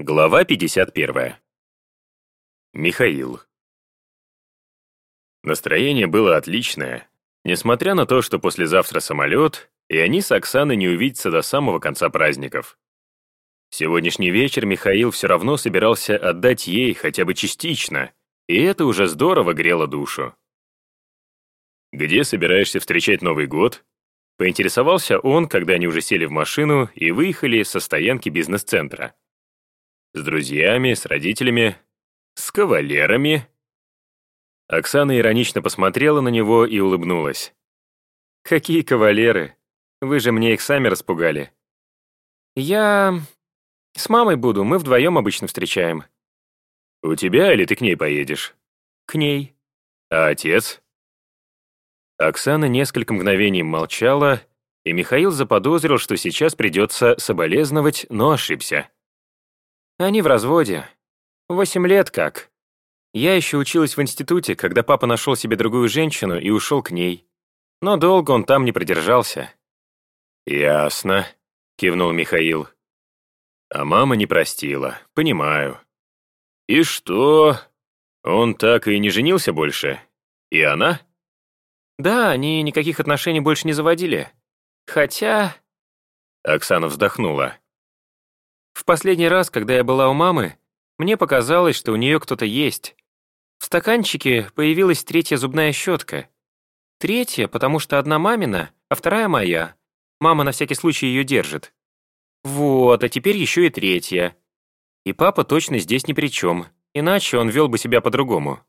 Глава 51. Михаил. Настроение было отличное, несмотря на то, что послезавтра самолет, и они с Оксаной не увидятся до самого конца праздников. Сегодняшний вечер Михаил все равно собирался отдать ей хотя бы частично, и это уже здорово грело душу. «Где собираешься встречать Новый год?» Поинтересовался он, когда они уже сели в машину и выехали со стоянки бизнес-центра. С друзьями, с родителями, с кавалерами. Оксана иронично посмотрела на него и улыбнулась. «Какие кавалеры? Вы же мне их сами распугали». «Я... с мамой буду, мы вдвоем обычно встречаем». «У тебя или ты к ней поедешь?» «К ней». «А отец?» Оксана несколько мгновений молчала, и Михаил заподозрил, что сейчас придется соболезновать, но ошибся. Они в разводе. Восемь лет как. Я еще училась в институте, когда папа нашел себе другую женщину и ушел к ней. Но долго он там не продержался. «Ясно», — кивнул Михаил. «А мама не простила, понимаю». «И что? Он так и не женился больше? И она?» «Да, они никаких отношений больше не заводили. Хотя...» Оксана вздохнула. В последний раз, когда я была у мамы, мне показалось, что у нее кто-то есть. В стаканчике появилась третья зубная щетка. Третья, потому что одна мамина, а вторая моя. Мама на всякий случай ее держит. Вот, а теперь еще и третья. И папа точно здесь ни при чем, иначе он вел бы себя по-другому.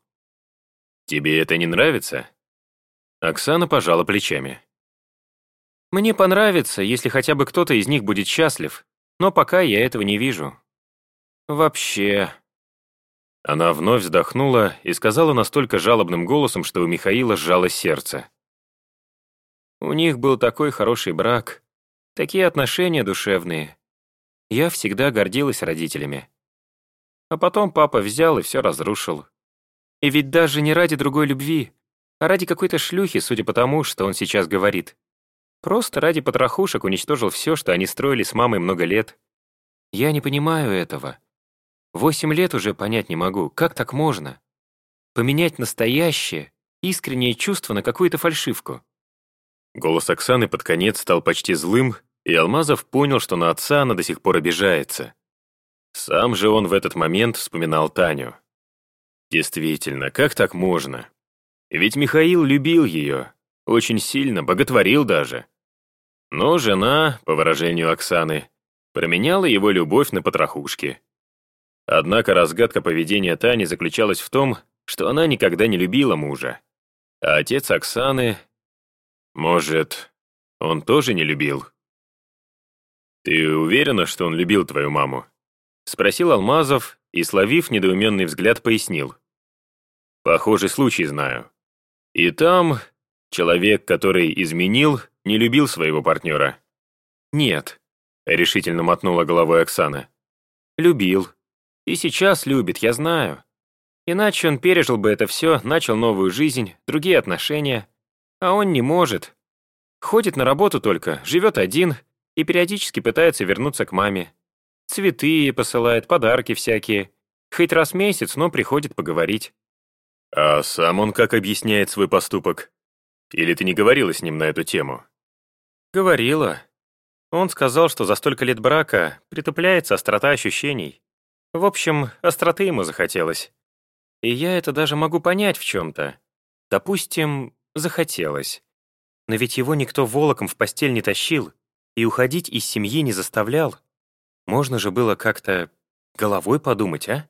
«Тебе это не нравится?» Оксана пожала плечами. «Мне понравится, если хотя бы кто-то из них будет счастлив, но пока я этого не вижу. Вообще... Она вновь вздохнула и сказала настолько жалобным голосом, что у Михаила сжалось сердце. У них был такой хороший брак, такие отношения душевные. Я всегда гордилась родителями. А потом папа взял и все разрушил. И ведь даже не ради другой любви, а ради какой-то шлюхи, судя по тому, что он сейчас говорит. Просто ради потрохушек уничтожил все, что они строили с мамой много лет. Я не понимаю этого. Восемь лет уже понять не могу, как так можно? Поменять настоящее, искреннее чувство на какую-то фальшивку. Голос Оксаны под конец стал почти злым, и Алмазов понял, что на отца она до сих пор обижается. Сам же он в этот момент вспоминал Таню. Действительно, как так можно? Ведь Михаил любил ее, очень сильно, боготворил даже. Но жена, по выражению Оксаны, променяла его любовь на потрохушки. Однако разгадка поведения Тани заключалась в том, что она никогда не любила мужа. А отец Оксаны... Может, он тоже не любил? «Ты уверена, что он любил твою маму?» Спросил Алмазов и, словив недоуменный взгляд, пояснил. «Похожий случай знаю. И там человек, который изменил, не любил своего партнера. «Нет», — решительно мотнула головой Оксана. «Любил. И сейчас любит, я знаю. Иначе он пережил бы это все, начал новую жизнь, другие отношения. А он не может. Ходит на работу только, живет один и периодически пытается вернуться к маме. Цветы посылает, подарки всякие. Хоть раз в месяц, но приходит поговорить. А сам он как объясняет свой поступок? Или ты не говорила с ним на эту тему? Говорила. Он сказал, что за столько лет брака притупляется острота ощущений. В общем, остроты ему захотелось. И я это даже могу понять в чем-то. Допустим, захотелось. Но ведь его никто волоком в постель не тащил и уходить из семьи не заставлял. Можно же было как-то головой подумать, а?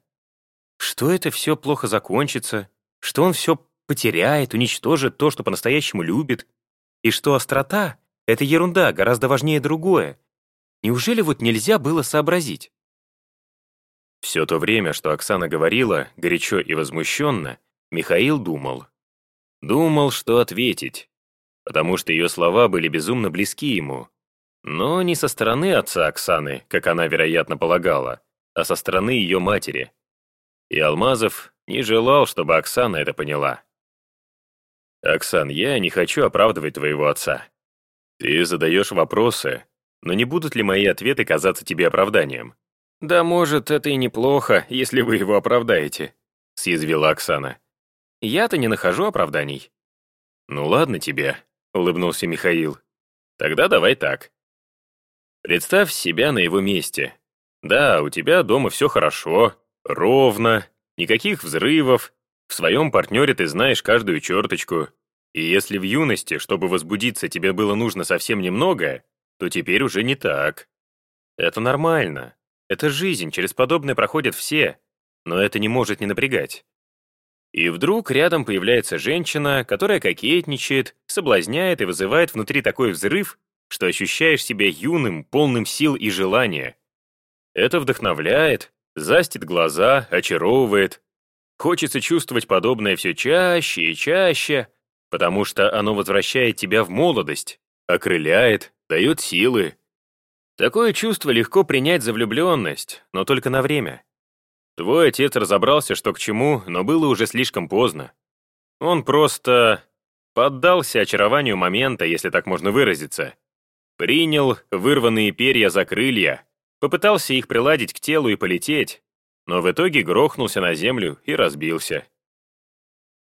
Что это все плохо закончится, что он все потеряет, уничтожит то, что по-настоящему любит, и что острота — это ерунда, гораздо важнее другое. Неужели вот нельзя было сообразить? Все то время, что Оксана говорила, горячо и возмущенно, Михаил думал. Думал, что ответить, потому что ее слова были безумно близки ему. Но не со стороны отца Оксаны, как она, вероятно, полагала, а со стороны ее матери. И Алмазов не желал, чтобы Оксана это поняла. «Оксан, я не хочу оправдывать твоего отца. Ты задаешь вопросы, но не будут ли мои ответы казаться тебе оправданием? «Да может, это и неплохо, если вы его оправдаете», — съязвила Оксана. «Я-то не нахожу оправданий». «Ну ладно тебе», — улыбнулся Михаил. «Тогда давай так. Представь себя на его месте. Да, у тебя дома все хорошо, ровно, никаких взрывов, в своем партнере ты знаешь каждую черточку. И если в юности, чтобы возбудиться, тебе было нужно совсем немного, то теперь уже не так. Это нормально. Это жизнь, через подобное проходят все, но это не может не напрягать. И вдруг рядом появляется женщина, которая кокетничает, соблазняет и вызывает внутри такой взрыв, что ощущаешь себя юным, полным сил и желания. Это вдохновляет, застит глаза, очаровывает. Хочется чувствовать подобное все чаще и чаще, потому что оно возвращает тебя в молодость, окрыляет, дает силы. Такое чувство легко принять за влюбленность, но только на время. Твой отец разобрался, что к чему, но было уже слишком поздно. Он просто поддался очарованию момента, если так можно выразиться. Принял вырванные перья за крылья, попытался их приладить к телу и полететь, но в итоге грохнулся на землю и разбился.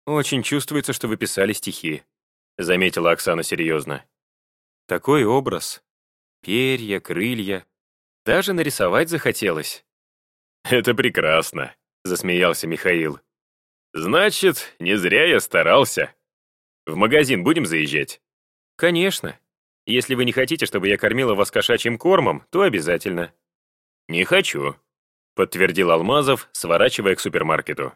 «Очень чувствуется, что вы писали стихи», — заметила Оксана серьезно. «Такой образ. Перья, крылья. Даже нарисовать захотелось». «Это прекрасно», — засмеялся Михаил. «Значит, не зря я старался. В магазин будем заезжать?» «Конечно», если вы не хотите, чтобы я кормила вас кошачьим кормом, то обязательно». «Не хочу», — подтвердил Алмазов, сворачивая к супермаркету.